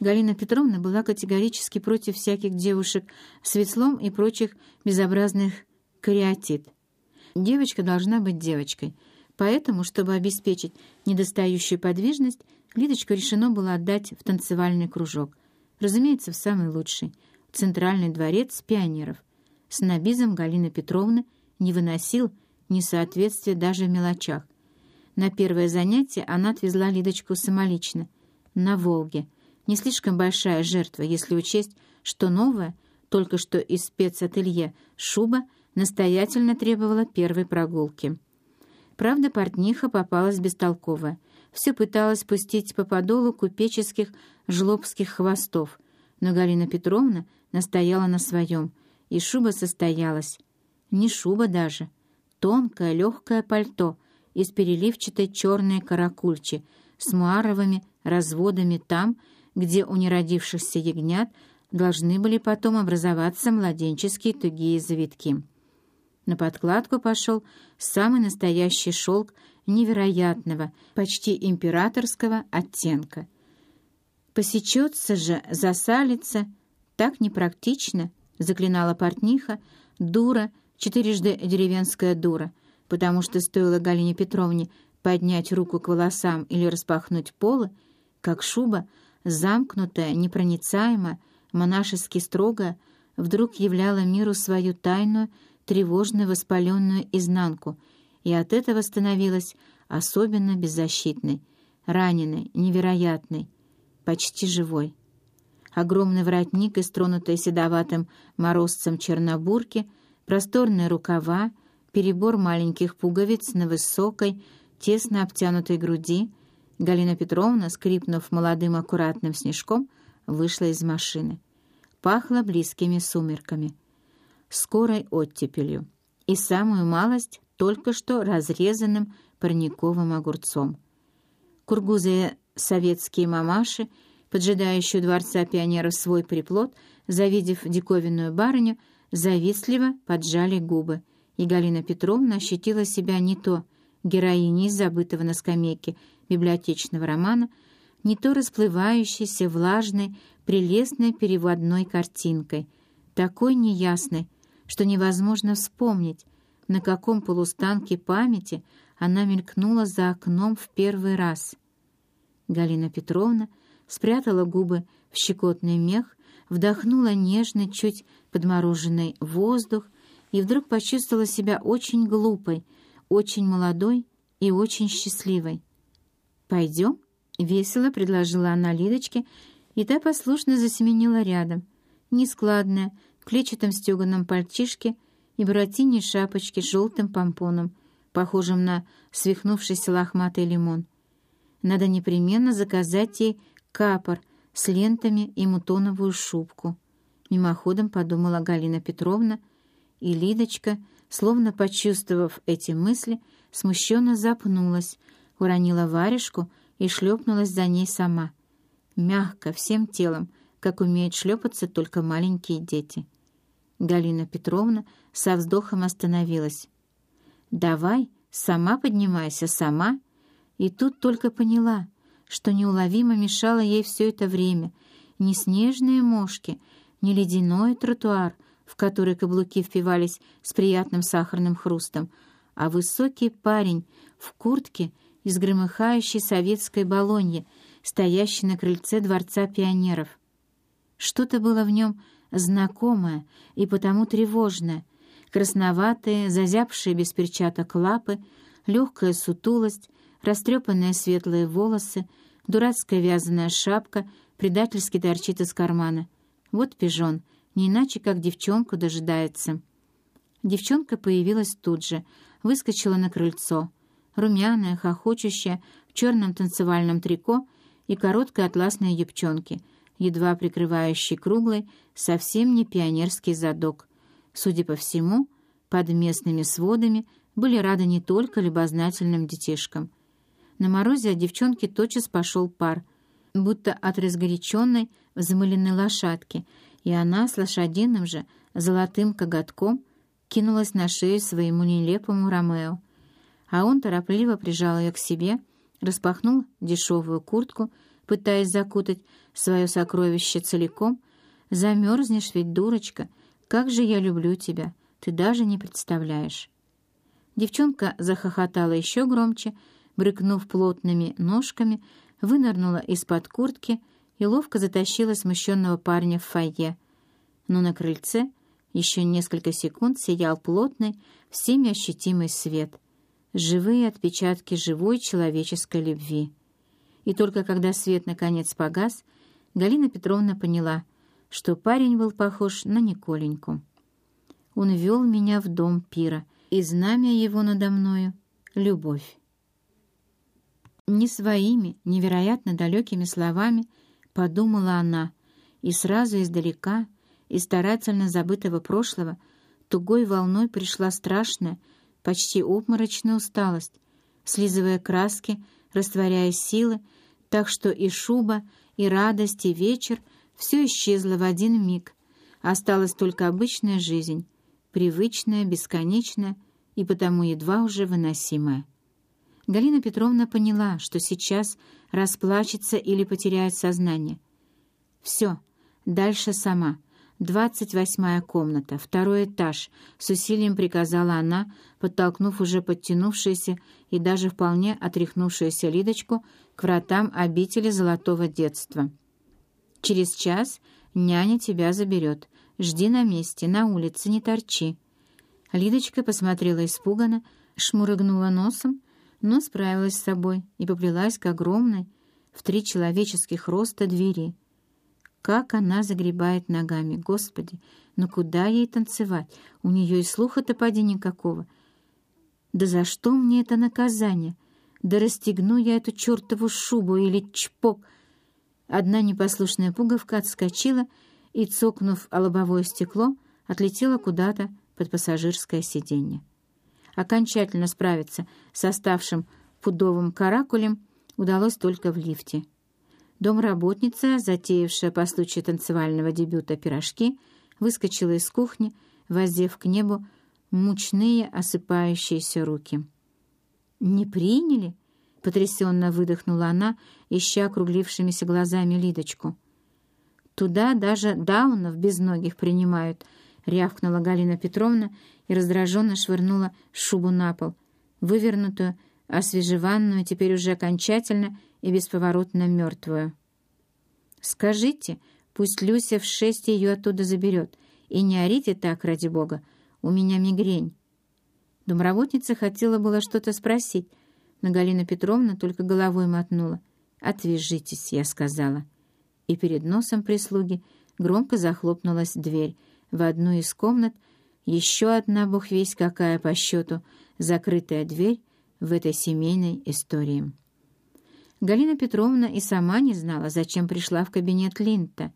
Галина Петровна была категорически против всяких девушек с ветлом и прочих безобразных кариатид. Девочка должна быть девочкой, поэтому, чтобы обеспечить недостающую подвижность, Лидочку решено было отдать в танцевальный кружок, разумеется, в самый лучший, в Центральный дворец пионеров. Снобизм Галины Петровны не выносил несоответствия даже в мелочах. На первое занятие она отвезла Лидочку самолично, на Волге. Не слишком большая жертва, если учесть, что новая, только что из спецателье, шуба настоятельно требовала первой прогулки. Правда, портниха попалась бестолковая. Все пыталась пустить по подолу купеческих жлобских хвостов, но Галина Петровна настояла на своем, и шуба состоялась. Не шуба даже. Тонкое легкое пальто — из переливчатой черной каракульчи с муаровыми разводами там, где у неродившихся ягнят должны были потом образоваться младенческие тугие завитки. На подкладку пошел самый настоящий шелк невероятного, почти императорского оттенка. «Посечется же, засалится, так непрактично», — заклинала портниха, дура, четырежды деревенская дура — потому что стоило Галине Петровне поднять руку к волосам или распахнуть полы, как шуба, замкнутая, непроницаемая, монашески строгая, вдруг являла миру свою тайную, тревожную, воспаленную изнанку, и от этого становилась особенно беззащитной, раненой, невероятной, почти живой. Огромный воротник, истронутый седоватым морозцем чернобурки, просторные рукава, перебор маленьких пуговиц на высокой, тесно обтянутой груди, Галина Петровна, скрипнув молодым аккуратным снежком, вышла из машины. Пахло близкими сумерками, скорой оттепелью и самую малость только что разрезанным парниковым огурцом. Кургузые советские мамаши, поджидающие дворца пионеров свой приплод, завидев диковинную барыню, завистливо поджали губы — и Галина Петровна ощутила себя не то героиней забытого на скамейке библиотечного романа, не то расплывающейся влажной, прелестной переводной картинкой, такой неясной, что невозможно вспомнить, на каком полустанке памяти она мелькнула за окном в первый раз. Галина Петровна спрятала губы в щекотный мех, вдохнула нежный, чуть подмороженный воздух и вдруг почувствовала себя очень глупой, очень молодой и очень счастливой. «Пойдем?» — весело предложила она Лидочке, и та послушно засеменила рядом, нескладная, в клетчатом стеганом пальтишке и буратине шапочке с желтым помпоном, похожим на свихнувшийся лохматый лимон. Надо непременно заказать ей капор с лентами и мутоновую шубку. Мимоходом подумала Галина Петровна — и Лидочка, словно почувствовав эти мысли, смущенно запнулась, уронила варежку и шлепнулась за ней сама. Мягко, всем телом, как умеют шлепаться только маленькие дети. Галина Петровна со вздохом остановилась. «Давай, сама поднимайся, сама!» И тут только поняла, что неуловимо мешало ей все это время ни снежные мошки, ни ледяной тротуар — в который каблуки впивались с приятным сахарным хрустом, а высокий парень в куртке из громыхающей советской балоньи, стоящий на крыльце Дворца пионеров. Что-то было в нем знакомое и потому тревожное, красноватые, зазябшие без перчаток лапы, легкая сутулость, растрепанные светлые волосы, дурацкая вязаная шапка предательски торчит из кармана. Вот пижон — не иначе, как девчонка дожидается. Девчонка появилась тут же, выскочила на крыльцо, румяная, хохочущая, в черном танцевальном трико и короткой атласной юбчонке, едва прикрывающей круглый, совсем не пионерский задок. Судя по всему, под местными сводами были рады не только любознательным детишкам. На морозе от девчонки тотчас пошел пар, будто от разгоряченной взмыленной лошадки — и она с лошадиным же золотым коготком кинулась на шею своему нелепому Ромео, а он торопливо прижал ее к себе, распахнул дешевую куртку, пытаясь закутать свое сокровище целиком. «Замерзнешь ведь, дурочка! Как же я люблю тебя! Ты даже не представляешь!» Девчонка захохотала еще громче, брыкнув плотными ножками, вынырнула из-под куртки и ловко затащила смущенного парня в фойе. Но на крыльце еще несколько секунд сиял плотный, всеми ощутимый свет. Живые отпечатки живой человеческой любви. И только когда свет наконец погас, Галина Петровна поняла, что парень был похож на Николеньку. Он вел меня в дом пира, и знамя его надо мною — любовь. Не своими, невероятно далекими словами подумала она, и сразу издалека, из старательно забытого прошлого, тугой волной пришла страшная, почти обморочная усталость, слизывая краски, растворяя силы, так что и шуба, и радость, и вечер — все исчезло в один миг. Осталась только обычная жизнь, привычная, бесконечная и потому едва уже выносимая. Галина Петровна поняла, что сейчас расплачется или потеряет сознание. «Все, дальше сама. Двадцать восьмая комната, второй этаж», — с усилием приказала она, подтолкнув уже подтянувшуюся и даже вполне отряхнувшуюся Лидочку к вратам обители золотого детства. «Через час няня тебя заберет. Жди на месте, на улице, не торчи». Лидочка посмотрела испуганно, шмурыгнула носом, но справилась с собой и поплелась к огромной, в три человеческих роста двери. Как она загребает ногами, Господи! Но куда ей танцевать? У нее и слуха-то поди никакого. Да за что мне это наказание? Да расстегну я эту чертову шубу или чпок! Одна непослушная пуговка отскочила и, цокнув о лобовое стекло, отлетела куда-то под пассажирское сиденье. Окончательно справиться с оставшим пудовым каракулем удалось только в лифте. Домработница, затеявшая по случаю танцевального дебюта пирожки, выскочила из кухни, воздев к небу мучные осыпающиеся руки. «Не приняли?» — потрясенно выдохнула она, ища округлившимися глазами Лидочку. «Туда даже даунов безногих принимают», — рявкнула Галина Петровна и раздраженно швырнула шубу на пол, вывернутую, освежеванную, теперь уже окончательно и бесповоротно мертвую. «Скажите, пусть Люся в шесть ее оттуда заберет, и не орите так, ради бога, у меня мигрень». Домработница хотела было что-то спросить, но Галина Петровна только головой мотнула. «Отвяжитесь», — я сказала. И перед носом прислуги громко захлопнулась дверь в одну из комнат, еще одна, бог весь какая по счету, закрытая дверь в этой семейной истории. Галина Петровна и сама не знала, зачем пришла в кабинет Линта.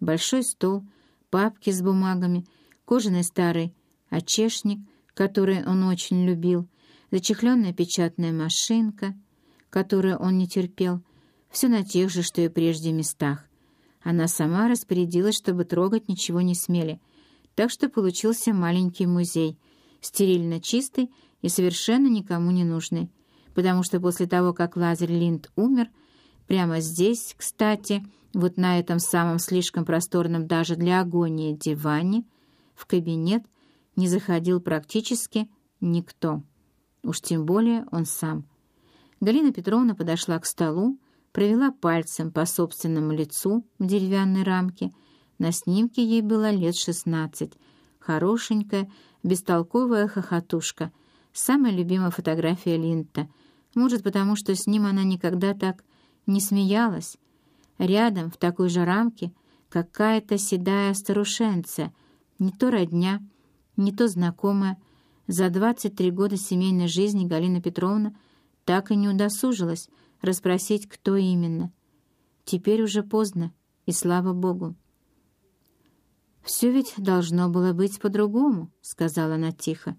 Большой стол, папки с бумагами, кожаный старый очешник, который он очень любил, зачехленная печатная машинка, которую он не терпел, все на тех же, что и прежде местах. Она сама распорядилась, чтобы трогать ничего не смели — так что получился маленький музей, стерильно чистый и совершенно никому не нужный, потому что после того, как Лазарь Линд умер, прямо здесь, кстати, вот на этом самом слишком просторном даже для агонии диване, в кабинет не заходил практически никто, уж тем более он сам. Галина Петровна подошла к столу, провела пальцем по собственному лицу в деревянной рамке — на снимке ей было лет шестнадцать. Хорошенькая, бестолковая хохотушка. Самая любимая фотография Линта. Может, потому что с ним она никогда так не смеялась. Рядом, в такой же рамке, какая-то седая старушенция. Не то родня, не то знакомая. За двадцать три года семейной жизни Галина Петровна так и не удосужилась расспросить, кто именно. Теперь уже поздно, и слава богу. «Все ведь должно было быть по-другому», — сказала она тихо.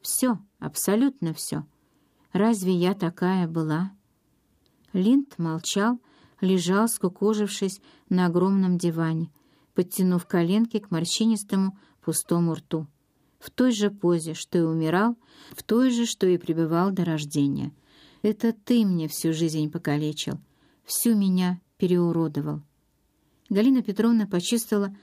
«Все, абсолютно все. Разве я такая была?» Линд молчал, лежал, скукожившись на огромном диване, подтянув коленки к морщинистому пустому рту. В той же позе, что и умирал, в той же, что и пребывал до рождения. «Это ты мне всю жизнь покалечил, всю меня переуродовал. Галина Петровна почувствовала,